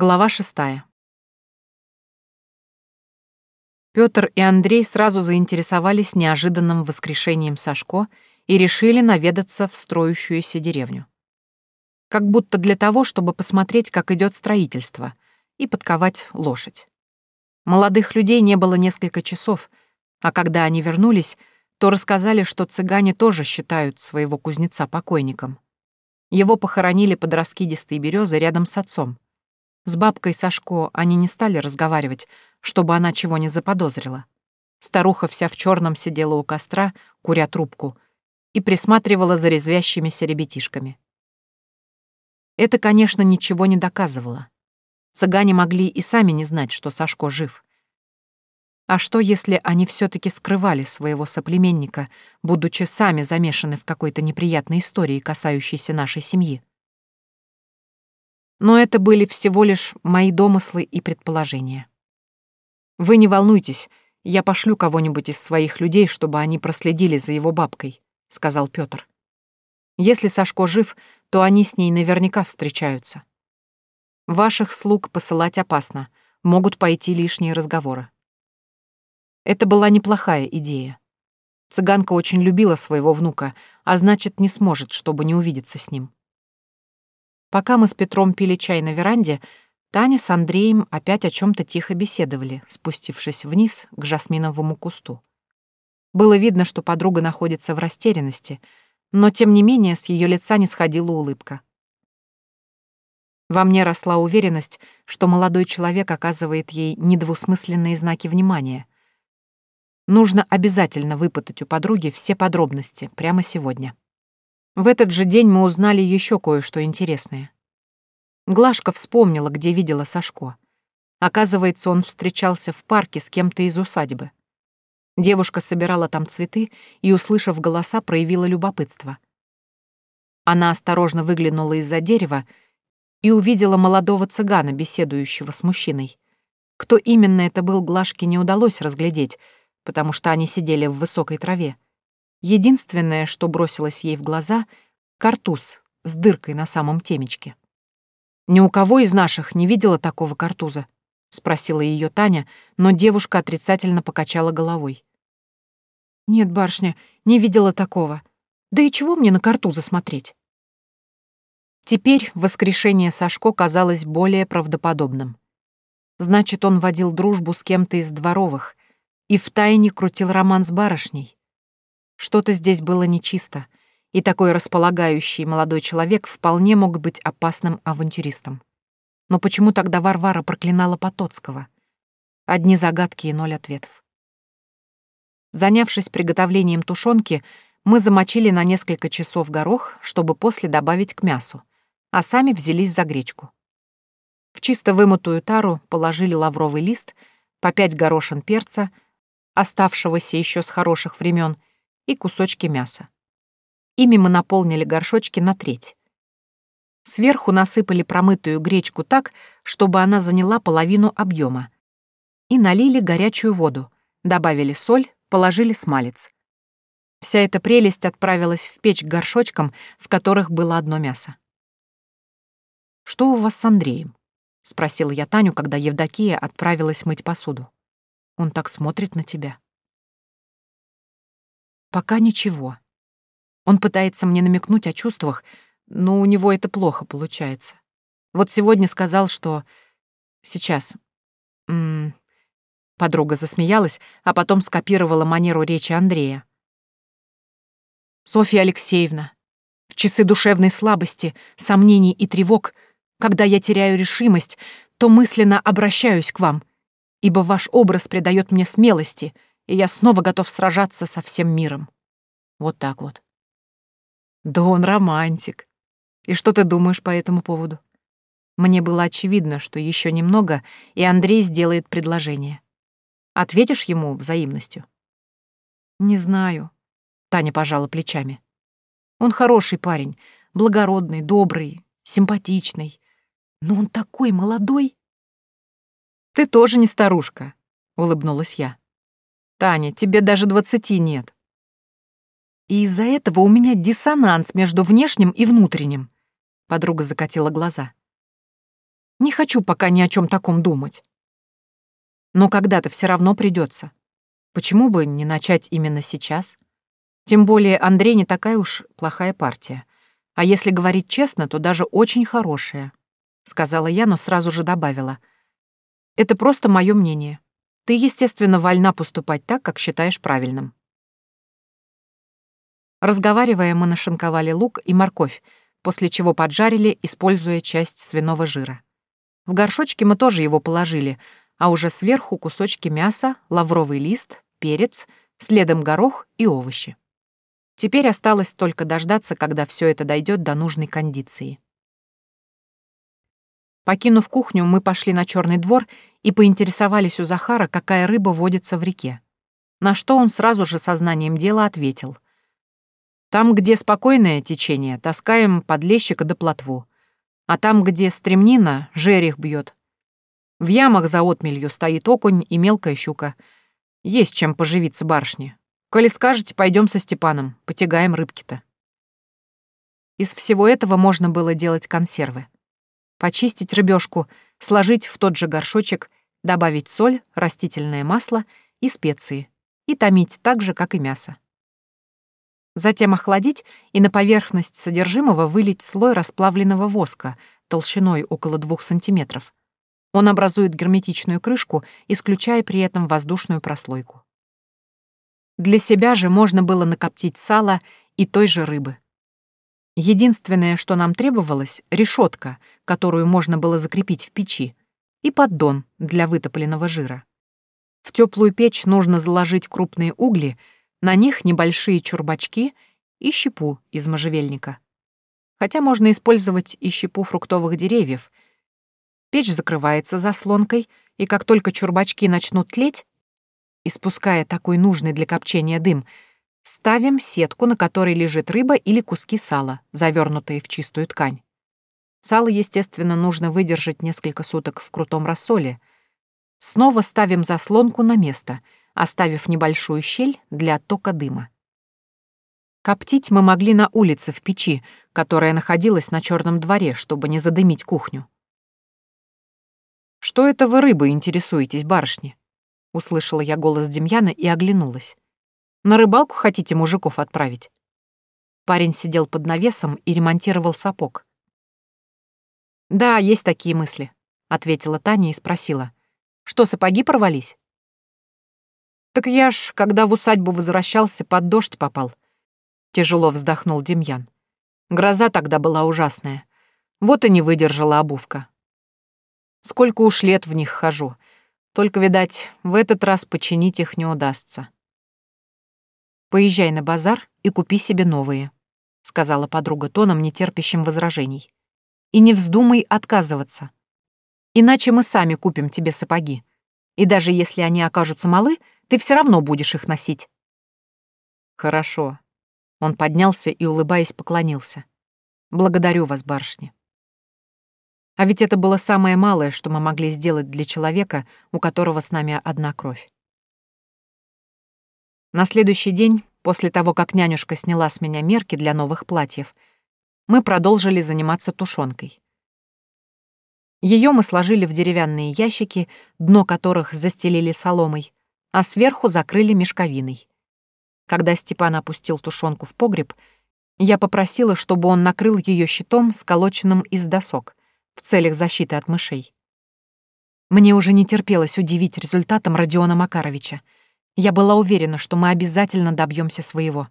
Глава шестая. Пётр и Андрей сразу заинтересовались неожиданным воскрешением Сашко и решили наведаться в строящуюся деревню. Как будто для того, чтобы посмотреть, как идет строительство, и подковать лошадь. Молодых людей не было несколько часов, а когда они вернулись, то рассказали, что цыгане тоже считают своего кузнеца покойником. Его похоронили под раскидистой березой рядом с отцом. С бабкой Сашко они не стали разговаривать, чтобы она чего не заподозрила. Старуха вся в черном сидела у костра, куря трубку, и присматривала за резвящимися ребятишками. Это, конечно, ничего не доказывало. Цыгане могли и сами не знать, что Сашко жив. А что, если они все таки скрывали своего соплеменника, будучи сами замешаны в какой-то неприятной истории, касающейся нашей семьи? Но это были всего лишь мои домыслы и предположения. Вы не волнуйтесь, я пошлю кого-нибудь из своих людей, чтобы они проследили за его бабкой, сказал Пётр. Если Сашко жив, то они с ней наверняка встречаются. Ваших слуг посылать опасно, могут пойти лишние разговоры. Это была неплохая идея. Цыганка очень любила своего внука, а значит, не сможет, чтобы не увидеться с ним. Пока мы с Петром пили чай на веранде, Таня с Андреем опять о чем то тихо беседовали, спустившись вниз к жасминовому кусту. Было видно, что подруга находится в растерянности, но тем не менее с ее лица не сходила улыбка. Во мне росла уверенность, что молодой человек оказывает ей недвусмысленные знаки внимания. Нужно обязательно выпытать у подруги все подробности прямо сегодня. В этот же день мы узнали еще кое-что интересное. Глашка вспомнила, где видела Сашко. Оказывается, он встречался в парке с кем-то из усадьбы. Девушка собирала там цветы и, услышав голоса, проявила любопытство. Она осторожно выглянула из-за дерева и увидела молодого цыгана, беседующего с мужчиной. Кто именно это был, Глашке не удалось разглядеть, потому что они сидели в высокой траве. Единственное, что бросилось ей в глаза — картуз с дыркой на самом темечке. «Ни у кого из наших не видела такого картуза?» — спросила ее Таня, но девушка отрицательно покачала головой. «Нет, барышня, не видела такого. Да и чего мне на картузы смотреть?» Теперь воскрешение Сашко казалось более правдоподобным. Значит, он водил дружбу с кем-то из дворовых и втайне крутил роман с барышней. Что-то здесь было нечисто, и такой располагающий молодой человек вполне мог быть опасным авантюристом. Но почему тогда Варвара проклинала Потоцкого? Одни загадки и ноль ответов. Занявшись приготовлением тушенки, мы замочили на несколько часов горох, чтобы после добавить к мясу, а сами взялись за гречку. В чисто вымытую тару положили лавровый лист, по пять горошин перца, оставшегося еще с хороших времен, и кусочки мяса. Ими мы наполнили горшочки на треть. Сверху насыпали промытую гречку так, чтобы она заняла половину объема, и налили горячую воду, добавили соль, положили смалец. Вся эта прелесть отправилась в печь к горшочкам, в которых было одно мясо. «Что у вас с Андреем?» — спросила я Таню, когда Евдокия отправилась мыть посуду. «Он так смотрит на тебя». Пока ничего. Он пытается мне намекнуть о чувствах, но у него это плохо получается. Вот сегодня сказал, что... Сейчас. М -м... Подруга засмеялась, а потом скопировала манеру речи Андрея. «Софья Алексеевна, в часы душевной слабости, сомнений и тревог, когда я теряю решимость, то мысленно обращаюсь к вам, ибо ваш образ придает мне смелости — и я снова готов сражаться со всем миром. Вот так вот. Да он романтик. И что ты думаешь по этому поводу? Мне было очевидно, что еще немного, и Андрей сделает предложение. Ответишь ему взаимностью? Не знаю. Таня пожала плечами. Он хороший парень, благородный, добрый, симпатичный. Но он такой молодой. Ты тоже не старушка, улыбнулась я. Таня, тебе даже двадцати нет. И из-за этого у меня диссонанс между внешним и внутренним. Подруга закатила глаза. Не хочу пока ни о чем таком думать. Но когда-то все равно придется. Почему бы не начать именно сейчас? Тем более Андрей не такая уж плохая партия. А если говорить честно, то даже очень хорошая. Сказала я, но сразу же добавила. Это просто мое мнение. Ты, естественно, вольна поступать так, как считаешь правильным. Разговаривая, мы нашинковали лук и морковь, после чего поджарили, используя часть свиного жира. В горшочке мы тоже его положили, а уже сверху кусочки мяса, лавровый лист, перец, следом горох и овощи. Теперь осталось только дождаться, когда все это дойдет до нужной кондиции. Покинув кухню, мы пошли на черный двор и поинтересовались у Захара, какая рыба водится в реке. На что он сразу же сознанием дела ответил — там, где спокойное течение, таскаем подлещика до плотву. А там, где стремнина, жерех бьет. В ямах за отмелью стоит окунь и мелкая щука. Есть чем поживиться барышне. Коли скажете, пойдем со Степаном, потягаем рыбки-то. Из всего этого можно было делать консервы. Почистить рыбешку, сложить в тот же горшочек, добавить соль, растительное масло и специи и томить так же, как и мясо затем охладить и на поверхность содержимого вылить слой расплавленного воска толщиной около 2 см. Он образует герметичную крышку, исключая при этом воздушную прослойку. Для себя же можно было накоптить сало и той же рыбы. Единственное, что нам требовалось — решетка, которую можно было закрепить в печи, и поддон для вытопленного жира. В теплую печь нужно заложить крупные угли — на них небольшие чурбачки и щепу из можжевельника. Хотя можно использовать и щепу фруктовых деревьев. Печь закрывается заслонкой, и как только чурбачки начнут тлеть, испуская такой нужный для копчения дым, ставим сетку, на которой лежит рыба или куски сала, завернутые в чистую ткань. Сало, естественно, нужно выдержать несколько суток в крутом рассоле. Снова ставим заслонку на место — оставив небольшую щель для оттока дыма. Коптить мы могли на улице в печи, которая находилась на черном дворе, чтобы не задымить кухню. «Что это вы рыбой интересуетесь, барышни?» — услышала я голос Демьяна и оглянулась. «На рыбалку хотите мужиков отправить?» Парень сидел под навесом и ремонтировал сапог. «Да, есть такие мысли», — ответила Таня и спросила. «Что, сапоги порвались?» «Так я ж, когда в усадьбу возвращался, под дождь попал». Тяжело вздохнул Демьян. Гроза тогда была ужасная. Вот и не выдержала обувка. Сколько уж лет в них хожу. Только, видать, в этот раз починить их не удастся. «Поезжай на базар и купи себе новые», — сказала подруга тоном, нетерпящим возражений. «И не вздумай отказываться. Иначе мы сами купим тебе сапоги. И даже если они окажутся малы, — ты все равно будешь их носить». «Хорошо». Он поднялся и, улыбаясь, поклонился. «Благодарю вас, барышни». А ведь это было самое малое, что мы могли сделать для человека, у которого с нами одна кровь. На следующий день, после того, как нянюшка сняла с меня мерки для новых платьев, мы продолжили заниматься тушенкой. Ее мы сложили в деревянные ящики, дно которых застелили соломой, а сверху закрыли мешковиной. Когда Степан опустил тушенку в погреб, я попросила, чтобы он накрыл ее щитом, сколоченным из досок, в целях защиты от мышей. Мне уже не терпелось удивить результатом Родиона Макаровича. Я была уверена, что мы обязательно добьемся своего.